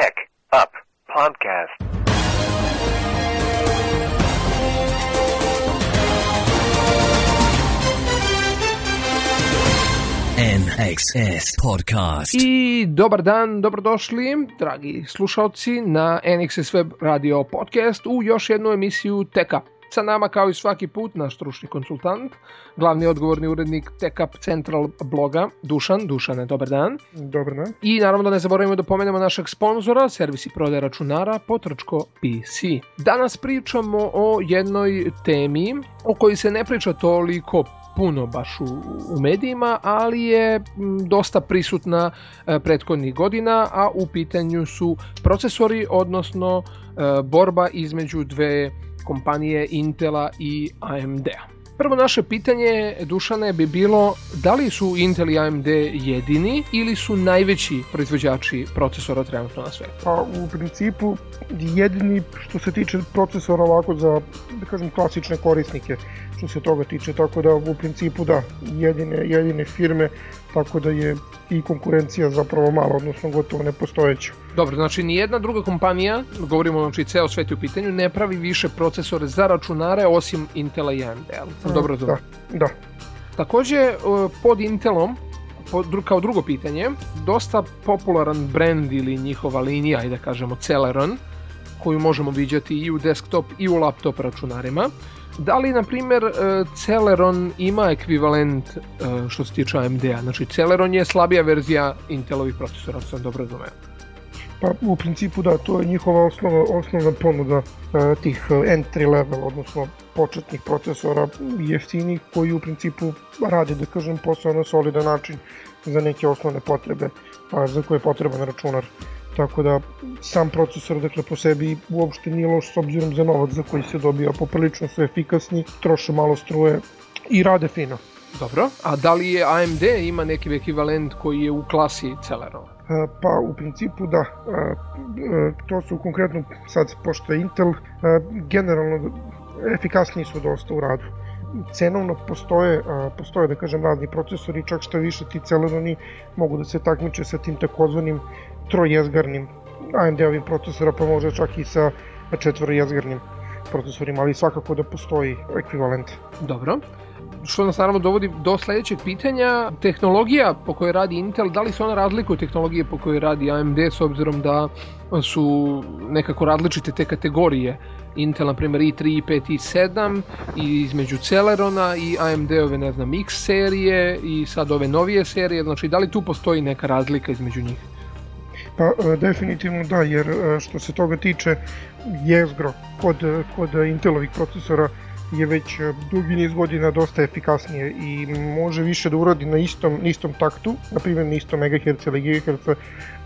Tech Up Podcast. NXS Podcast. I dobar dan, dobrodošli, dragi slušalci, na NXS Web Radio Podcast u još jednu emisiju Tech Up. Sa nama kao i svaki put naš stručni konsultant, glavni odgovorni urednik Tech Up Central bloga, Dušan. Dušane, dobar dan. Dobar dan. I naravno da ne zaboravimo da pomenemo našeg sponzora, servisi prodaje računara Potrčko PC. Danas pričamo o jednoj temi o kojoj se ne priča toliko puno baš u, u medijima, ali je dosta prisutna e, prethodnih godina, a u pitanju su procesori, odnosno e, borba između dve kompanije Intela i AMD-a. Prvo naše pitanje, Dušane, bi bilo da li su Intel i AMD jedini ili su najveći proizvođači procesora trenutno na svetu? Pa u principu jedini što se tiče procesora ovako za, da kažem, klasične korisnike što se toga tiče, tako da u principu da, jedine, jedine firme, tako da je i konkurencija zapravo mala, odnosno gotovo nepostojeća. Dobro, znači nijedna druga kompanija, govorimo znači ceo svet je u pitanju, ne pravi više procesore za računare osim Intela i AMD, ali sam dobro Da, razumio? da. Takođe, e, pod Intelom, kao drugo pitanje, dosta popularan brand ili njihova linija, ajde da kažemo Celeron, koju možemo viđati i u desktop i u laptop računarima. Da li, na primjer, e, Celeron ima ekvivalent e, što se tiče AMD-a? Znači, Celeron je slabija verzija Intelovih procesora, ako sam dobro razumeo. Pa u principu da, to je njihova osnova, osnovna ponuda e, tih e, entry level, odnosno početnih procesora jeftinih koji u principu rade, da kažem, posao na solidan način za neke osnovne potrebe a, za koje je potreban računar. Tako da sam procesor dakle po sebi uopšte nije loš s obzirom za novac za koji se dobija, poprilično su efikasni, troše malo struje i rade fino. Dobro. A da li je AMD ima neki ekvivalent koji je u klasi Celerona? Pa u principu da, to su konkretno sad pošto je Intel, generalno efikasniji su dosta u radu. Cenovno postoje, postoje da kažem razni procesori, čak što više ti Celeroni mogu da se takmiče sa tim takozvanim trojezgarnim AMD-ovim procesora, pa možda čak i sa četvorojezgarnim procesorima, ali svakako da postoji ekvivalent. Dobro. Što nas naravno dovodi do sledećeg pitanja, tehnologija po kojoj radi Intel, da li se ona razlikuje tehnologije po kojoj radi AMD s obzirom da su nekako različite te kategorije? Intel, na primjer i3, i5, i7 i između Celerona i AMD-ove, ne znam, X serije i sad ove novije serije, znači da li tu postoji neka razlika između njih? Pa e, definitivno da, jer e, što se toga tiče jezgro kod, kod Intelovih procesora je već e, dugi niz godina dosta efikasnije i može više da uradi na istom, na istom taktu, na primjer na istom MHz ili GHz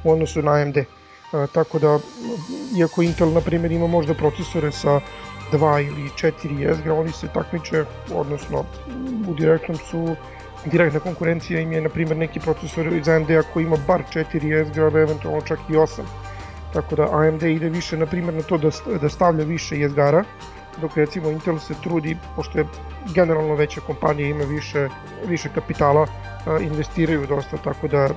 u odnosu na AMD. E, tako da, iako Intel na primjer ima možda procesore sa 2 ili 4 jezgra, oni se takmiče, odnosno u direktnom su direktna konkurencija im je na primjer neki procesor iz AMD-a koji ima bar 4 jezgra, eventualno čak i 8. Tako da AMD ide više na primjer na to da, da stavlja više jezgara, dok recimo Intel se trudi, pošto je generalno veća kompanija ima više, više kapitala, investiraju dosta, tako da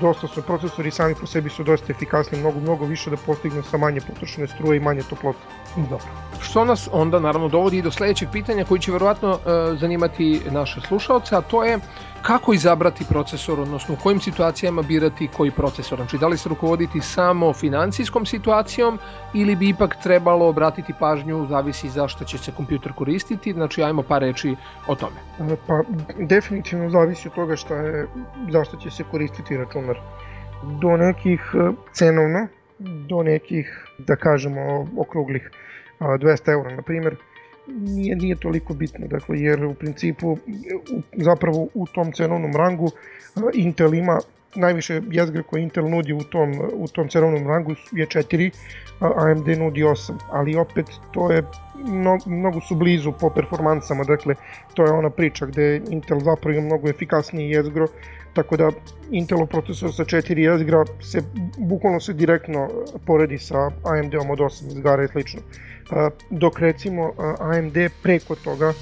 dosta su procesori sami po sebi su dosta efikasni, mnogo, mnogo više da postignu sa manje potrošene struje i manje toplote. Dobro. Što nas onda naravno dovodi i do sledećeg pitanja koji će verovatno e, zanimati naše slušalce, a to je kako izabrati procesor, odnosno u kojim situacijama birati koji procesor. Znači da li se rukovoditi samo financijskom situacijom ili bi ipak trebalo obratiti pažnju, zavisi za što će se kompjuter koristiti, znači ajmo par reči o tome. E, Pa definitivno zavisi od toga šta je, zašto će se koristiti računar. Do nekih e, cenovno, do nekih, da kažemo, okruglih a, 200 eura, na primjer, nije, nije toliko bitno, dakle, jer u principu, zapravo u tom cenovnom rangu Intel ima najviše jezgre koje Intel nudi u tom, u tom cenovnom rangu je 4, a AMD nudi 8, ali opet to je mnogo, mnogo su blizu po performansama, dakle to je ona priča gde Intel zapravo ima mnogo efikasniji jezgro, tako da Intelov procesor sa 4 jezgra se bukvalno se direktno poredi sa AMD-om od 8 jezgara i slično. Dok recimo AMD preko toga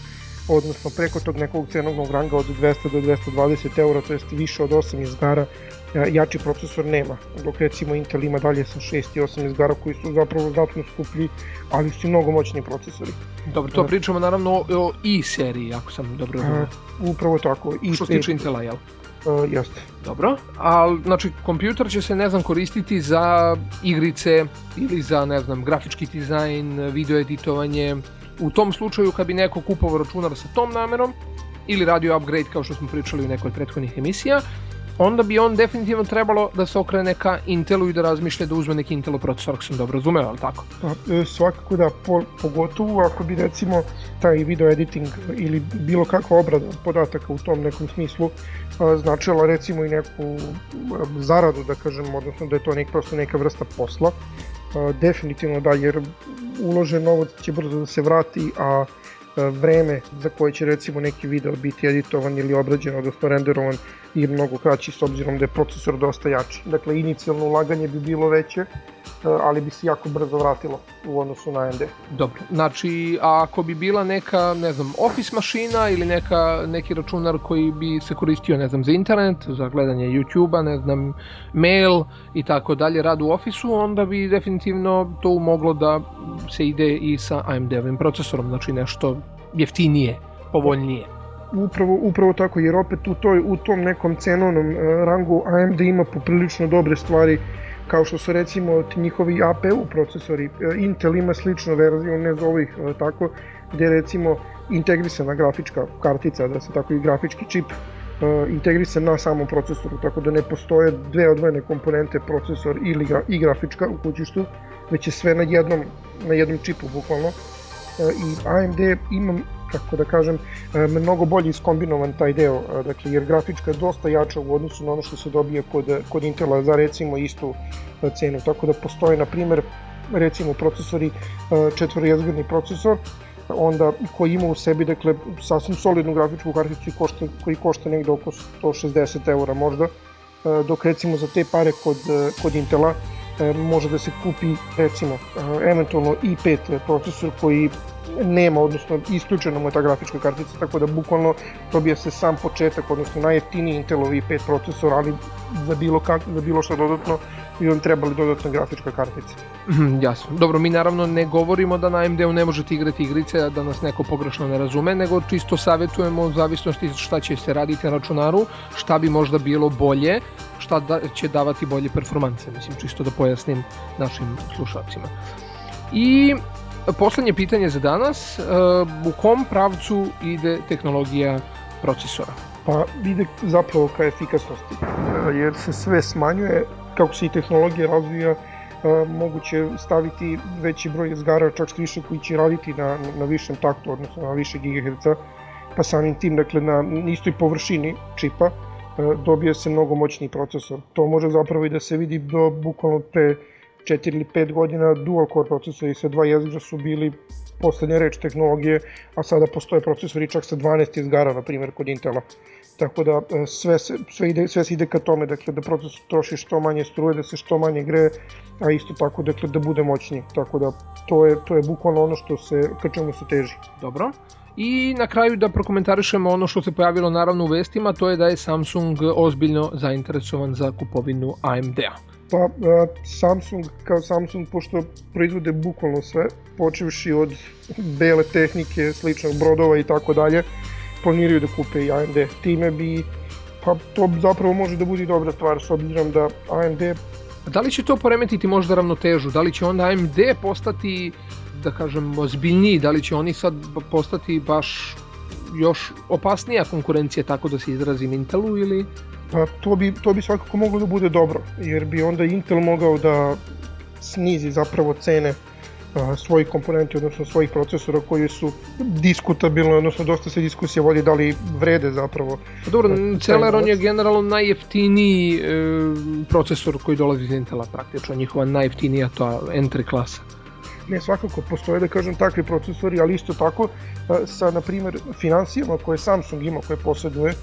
odnosno preko tog nekog cenovnog ranga od 200 do 220 eura, to jest više od 8 izgara, e, jači procesor nema, dok recimo Intel ima dalje sa 6 i 8 izgara koji su zapravo znatno skuplji, ali su i mnogo moćni procesori. Dobro, to pričamo naravno o i seriji, ako sam dobro razumio. Upravo tako. I Što se tiče Intela, jel? Uh, jeste. Dobro, ali znači kompjuter će se ne znam koristiti za igrice ili za ne znam grafički dizajn, video editovanje. U tom slučaju kad bi neko kupovao računar sa tom namerom ili radio upgrade kao što smo pričali u nekoj od prethodnih emisija, onda bi on definitivno trebalo da se okrene ka Intelu i da razmišlja da uzme neki Intelov procesor, ako sam dobro razumeo, ali tako? Pa, e, svakako da, po, pogotovo ako bi recimo taj video editing ili bilo kakva obrada podataka u tom nekom smislu a, značila recimo i neku a, zaradu, da kažem, odnosno da je to nek, prosto neka vrsta posla. Definitivno da, jer uložen novac će brzo da se vrati, a vreme za koje će recimo neki video biti editovan ili obrađen, odnosno renderovan je mnogo kraći s obzirom da je procesor dosta jači. Dakle, inicijalno ulaganje bi bilo veće, ali bi se jako brzo vratilo u odnosu na AMD. Dobro, znači ako bi bila neka, ne znam, office mašina ili neka, neki računar koji bi se koristio, ne znam, za internet, za gledanje YouTube-a, ne znam, mail i tako dalje, rad u ofisu, onda bi definitivno to moglo da se ide i sa AMD-ovim procesorom, znači nešto jeftinije, povoljnije. Upravo, upravo tako, jer opet u, toj, u tom nekom cenovnom rangu AMD ima poprilično dobre stvari kao što su recimo njihovi APU procesori. Intel ima sličnu verziju, ne zove ih tako, gde recimo integrisana grafička kartica, da se tako i grafički čip integrisan na samom procesoru, tako da ne postoje dve odvojene komponente procesor ili gra, i grafička u kućištu, već je sve na jednom, na jednom čipu bukvalno. I AMD ima kako da kažem, mnogo bolje iskombinovan taj deo, dakle, jer grafička je dosta jača u odnosu na ono što se dobije kod, kod Intela za recimo istu cenu, tako da postoje, na primer, recimo procesori, četvorojezgredni procesor, onda koji ima u sebi dakle sasvim solidnu grafičku karticu košta, koji košta negde oko 160 eura možda dok recimo za te pare kod, kod Intela može da se kupi recimo eventualno i5 procesor koji nema, odnosno isključena mu je ta grafička kartica, tako da bukvalno dobija se sam početak, odnosno najjeftiniji Intelov i5 procesor, ali za bilo, kak, za bilo što dodatno bi vam trebali dodatna grafička kartica. Mm, jasno. Dobro, mi naravno ne govorimo da na AMD-u ne možete igrati igrice, da nas neko pogrešno ne razume, nego čisto savetujemo u zavisnosti šta će se raditi na računaru, šta bi možda bilo bolje, šta da, će davati bolje performanse, mislim, čisto da pojasnim našim slušalcima. I poslednje pitanje za danas, e, u kom pravcu ide tehnologija procesora? Pa ide zapravo ka efikasnosti, e, jer se sve smanjuje, kako se i tehnologija razvija, e, moguće staviti veći broj izgara, čak što više koji će raditi na, na višem taktu, odnosno na više GHz, pa samim tim, dakle, na istoj površini čipa, dobije se mnogo moćniji procesor. To može zapravo i da se vidi do bukvalno pre 4 ili 5 godina dual core procesori sa dva jezgra su bili poslednja reč tehnologije, a sada postoje procesori čak sa 12 izgara, na primjer, kod Intela. Tako da e, sve se, sve, ide, sve se ide ka tome, dakle, da procesor troši što manje struje, da se što manje greje, a isto tako, dakle, da bude moćniji. Tako da, to je, to je bukvalno ono što se, ka čemu se teži. Dobro. I na kraju da prokomentarišemo ono što se pojavilo naravno u vestima, to je da je Samsung ozbiljno zainteresovan za kupovinu AMD-a. Pa Samsung kao Samsung, pošto proizvode bukvalno sve, počevši od bele tehnike, sličnog brodova i tako dalje, planiraju da kupe i AMD. Time bi, pa to zapravo može da bude dobra stvar, s obzirom da AMD... Da li će to poremetiti možda ravnotežu? Da li će onda AMD postati, da kažem, ozbiljniji? Da li će oni sad postati baš još opasnija konkurencija, tako da se izrazim Intelu ili... Pa to bi, to bi svakako moglo da bude dobro, jer bi onda Intel mogao da snizi zapravo cene a, svojih komponenti, odnosno svojih procesora koji su diskutabilni, odnosno dosta se diskusija vodi da li vrede zapravo. Pa dobro, Celeron je generalno najjeftiniji e, procesor koji dolazi iz Intela praktično, njihova najjeftinija to entry klasa. Ne, svakako postoje da kažem takvi procesori, ali isto tako sa, na primer, financijama koje Samsung ima, koje posjeduje,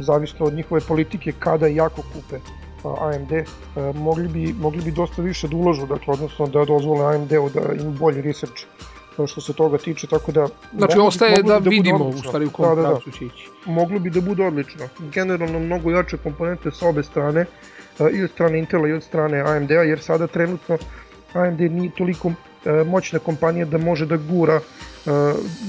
zavisno od njihove politike kada i jako kupe AMD, mogli bi, mogli bi dosta više da uložu, dakle, odnosno da dozvole AMD-u da ima bolji research e, što se toga tiče, tako da... Znači, ostaje da bude vidimo u stvari u Da, kom da, da. pravcu će ići. moglo bi da bude odlično. Generalno mnogo jače komponente sa obe strane, e, i od strane Intela i od strane AMD-a, jer sada trenutno AMD nije toliko e, moćna kompanija da može da gura, e,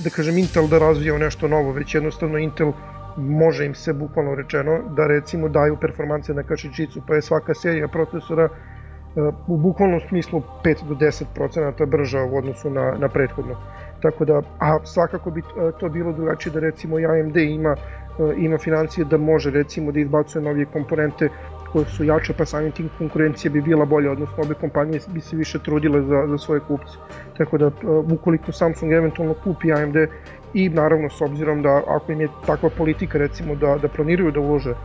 da kažem, Intel da razvija nešto novo, već jednostavno Intel može im se bukvalno rečeno da recimo daju performanse na kašičicu, pa je svaka serija procesora e, u bukvalnom smislu 5 do 10 procenata brža u odnosu na, na prethodno. Tako da, a svakako bi e, to bilo drugačije da recimo AMD ima, e, ima financije da može recimo da izbacuje novije komponente koje su jače, pa samim tim konkurencija bi bila bolja, odnosno obe kompanije bi se više trudile za, za svoje kupce. Tako da, e, ukoliko Samsung eventualno kupi AMD i naravno s obzirom da ako im je takva politika recimo da, da planiraju da ulože e,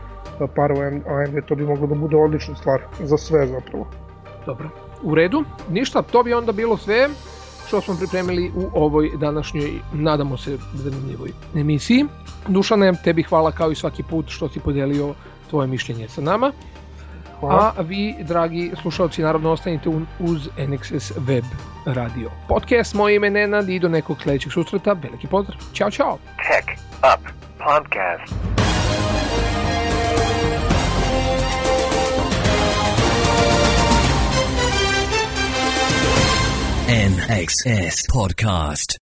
par u AMD, to bi moglo da bude odlična stvar za sve zapravo. Dobro. U redu. Ništa, to bi onda bilo sve što smo pripremili u ovoj današnjoj, nadamo se, zanimljivoj emisiji. Dušane, tebi hvala kao i svaki put što si podelio tvoje mišljenje sa nama. Hvala. A vi, dragi slušalci, naravno ostanite uz NXS Web radio podcast. Moje ime Nenad i do nekog sledećeg susreta. Veliki pozdrav. Ćao, čao. Tech Up Podcast. NXS Podcast.